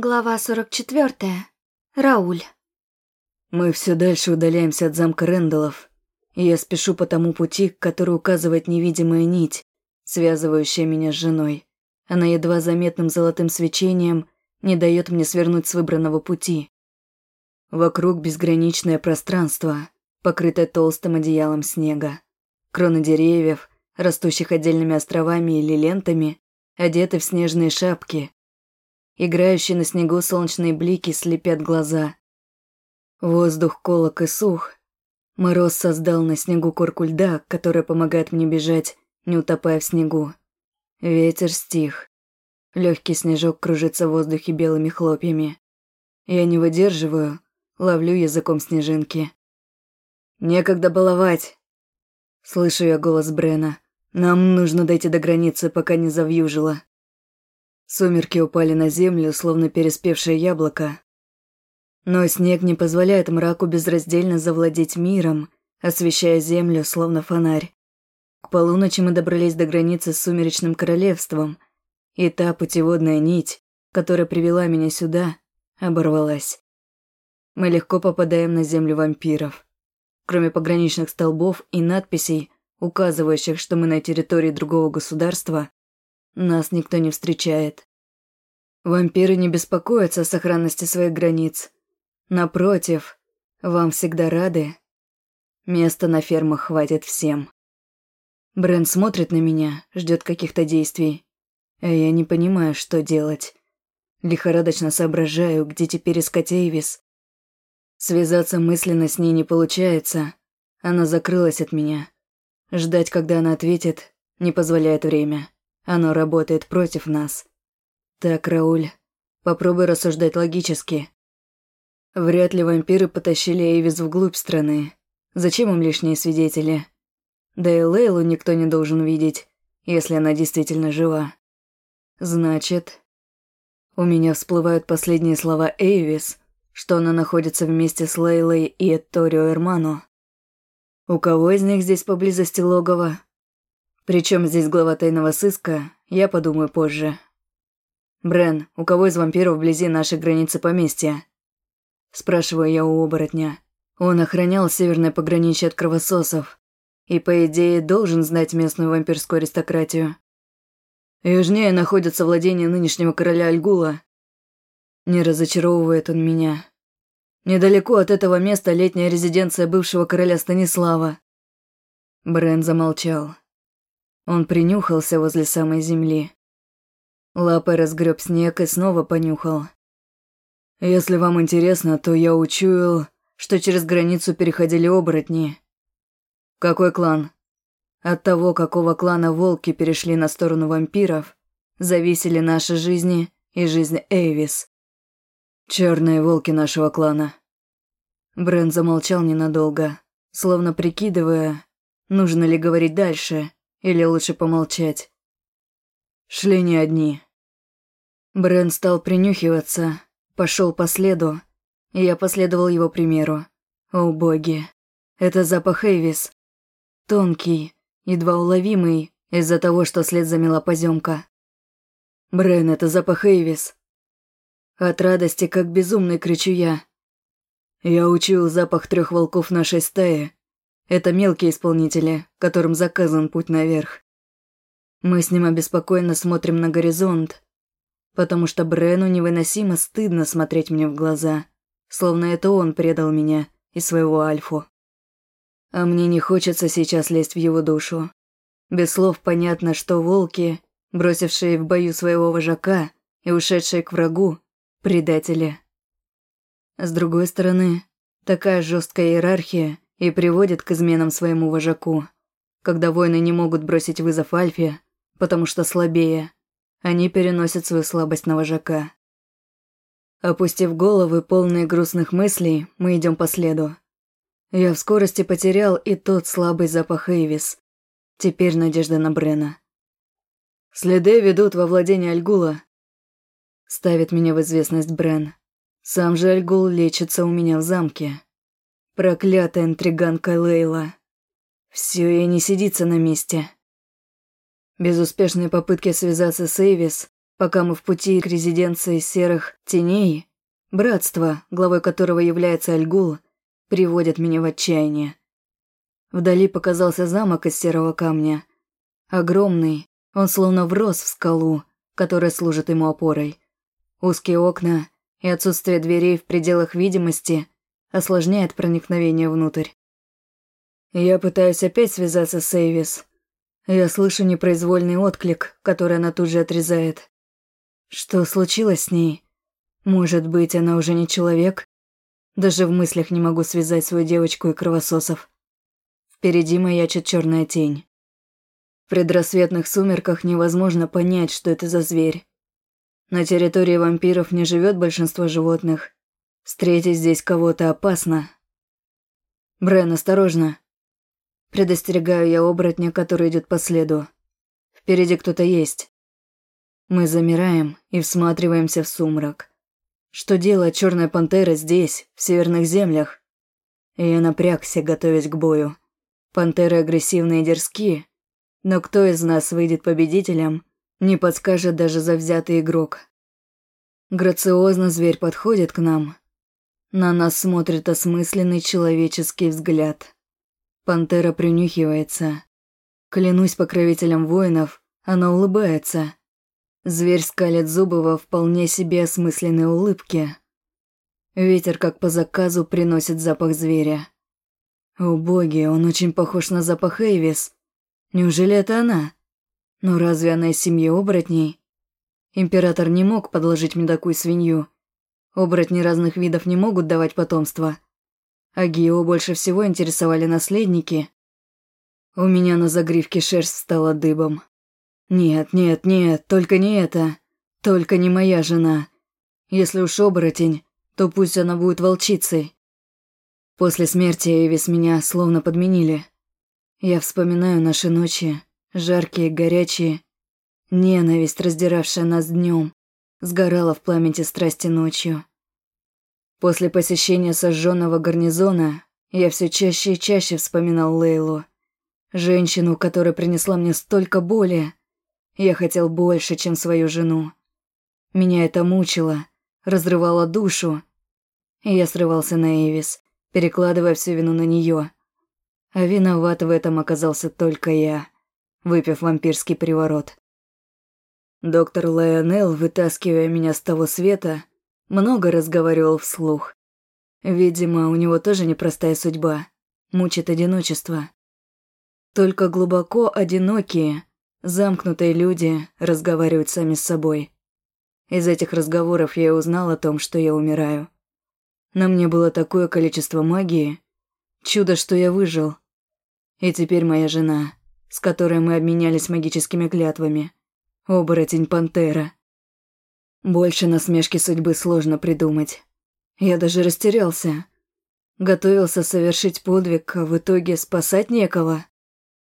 Глава 44. Рауль. Мы все дальше удаляемся от замка Рэндаллов, я спешу по тому пути, который указывает невидимая нить, связывающая меня с женой. Она едва заметным золотым свечением не дает мне свернуть с выбранного пути. Вокруг безграничное пространство, покрытое толстым одеялом снега. Кроны деревьев, растущих отдельными островами или лентами, одеты в снежные шапки, Играющие на снегу солнечные блики слепят глаза. Воздух колок и сух. Мороз создал на снегу корку льда, которая помогает мне бежать, не утопая в снегу. Ветер стих. Легкий снежок кружится в воздухе белыми хлопьями. Я не выдерживаю, ловлю языком снежинки. «Некогда баловать!» Слышу я голос Брена. «Нам нужно дойти до границы, пока не завьюжило». Сумерки упали на землю, словно переспевшее яблоко. Но снег не позволяет мраку безраздельно завладеть миром, освещая землю, словно фонарь. К полуночи мы добрались до границы с Сумеречным Королевством, и та путеводная нить, которая привела меня сюда, оборвалась. Мы легко попадаем на землю вампиров. Кроме пограничных столбов и надписей, указывающих, что мы на территории другого государства, нас никто не встречает. Вампиры не беспокоятся о сохранности своих границ. Напротив, вам всегда рады. Места на фермах хватит всем. Брэн смотрит на меня, ждет каких-то действий. А я не понимаю, что делать. Лихорадочно соображаю, где теперь искать Эйвис. Связаться мысленно с ней не получается. Она закрылась от меня. Ждать, когда она ответит, не позволяет время. Оно работает против нас. Так, Рауль, попробуй рассуждать логически. Вряд ли вампиры потащили Эйвис вглубь страны. Зачем им лишние свидетели? Да и Лейлу никто не должен видеть, если она действительно жива. Значит, у меня всплывают последние слова Эйвис, что она находится вместе с Лейлой и Этторио Эрману. У кого из них здесь поблизости логово? Причем здесь глава тайного сыска, я подумаю позже. Брен, у кого из вампиров вблизи нашей границы поместья? Спрашиваю я у оборотня. Он охранял северное пограничье от кровососов и, по идее, должен знать местную вампирскую аристократию. Южнее находится владение нынешнего короля Альгула. Не разочаровывает он меня. Недалеко от этого места летняя резиденция бывшего короля Станислава. Брен замолчал. Он принюхался возле самой земли. Лапой разгреб снег и снова понюхал. «Если вам интересно, то я учуял, что через границу переходили оборотни. Какой клан? От того, какого клана волки перешли на сторону вампиров, зависели наши жизни и жизнь Эйвис. Черные волки нашего клана». Брэн замолчал ненадолго, словно прикидывая, нужно ли говорить дальше, или лучше помолчать? Шли не одни. Брэн стал принюхиваться, пошел по следу, и я последовал его примеру. О боги, это запах Эвис. Тонкий, едва уловимый из-за того, что след замела поземка. Брэн, это запах Эвис. От радости, как безумный, кричу я. Я учил запах трех волков нашей стаи, это мелкие исполнители, которым заказан путь наверх. Мы с ним обеспокоенно смотрим на горизонт, потому что Брену невыносимо стыдно смотреть мне в глаза, словно это он предал меня и своего Альфу. А мне не хочется сейчас лезть в его душу. Без слов понятно, что волки, бросившие в бою своего вожака и ушедшие к врагу, предатели. С другой стороны, такая жесткая иерархия и приводит к изменам своему вожаку. Когда воины не могут бросить вызов Альфе, потому что слабее, они переносят свою слабость на вожака. Опустив головы, полные грустных мыслей, мы идем по следу. Я в скорости потерял и тот слабый запах Эйвис. Теперь надежда на Брена. Следы ведут во владение Альгула. Ставит меня в известность Брен. Сам же Альгул лечится у меня в замке. Проклятая интриганка Лейла. Все ей не сидится на месте. Безуспешные попытки связаться с Эйвис Пока мы в пути к резиденции серых теней, братство, главой которого является Альгул, приводит меня в отчаяние. Вдали показался замок из серого камня. Огромный, он словно врос в скалу, которая служит ему опорой. Узкие окна и отсутствие дверей в пределах видимости осложняет проникновение внутрь. Я пытаюсь опять связаться с Эйвис. Я слышу непроизвольный отклик, который она тут же отрезает. Что случилось с ней? Может быть, она уже не человек? Даже в мыслях не могу связать свою девочку и кровососов. Впереди маячит черная тень. В предрассветных сумерках невозможно понять, что это за зверь. На территории вампиров не живет большинство животных. Встретить здесь кого-то опасно. Брен, осторожно. Предостерегаю я оборотня, который идет по следу. Впереди кто-то есть. Мы замираем и всматриваемся в сумрак. Что делает черная пантера здесь, в северных землях? И я напрягся, готовясь к бою. Пантеры агрессивные и дерзкие, но кто из нас выйдет победителем, не подскажет даже завзятый игрок. Грациозно зверь подходит к нам. На нас смотрит осмысленный человеческий взгляд. Пантера принюхивается. Клянусь покровителем воинов, она улыбается. Зверь скалит зубы во вполне себе осмысленной улыбке. Ветер, как по заказу, приносит запах зверя. О боги, он очень похож на запах Эйвис. Неужели это она? Но разве она из семьи оборотней? Император не мог подложить мне такую свинью. Оборотни разных видов не могут давать потомство. А Гио больше всего интересовали наследники. У меня на загривке шерсть стала дыбом. Нет, нет, нет, только не это. Только не моя жена. Если уж оборотень, то пусть она будет волчицей. После смерти Эвис меня словно подменили. Я вспоминаю наши ночи, жаркие, горячие. Ненависть, раздиравшая нас днем, сгорала в пламени страсти ночью. После посещения сожженного гарнизона я все чаще и чаще вспоминал Лейлу. Женщину, которая принесла мне столько боли, я хотел больше, чем свою жену. Меня это мучило, разрывало душу. И я срывался на Эвис, перекладывая всю вину на нее. А виноват в этом оказался только я, выпив вампирский приворот. Доктор Лайонел, вытаскивая меня с того света, много разговаривал вслух. Видимо, у него тоже непростая судьба, мучит одиночество. Только глубоко одинокие, Замкнутые люди разговаривают сами с собой. Из этих разговоров я узнал о том, что я умираю. На мне было такое количество магии. Чудо, что я выжил. И теперь моя жена, с которой мы обменялись магическими клятвами. Оборотень Пантера. Больше насмешки судьбы сложно придумать. Я даже растерялся. Готовился совершить подвиг, а в итоге спасать некого.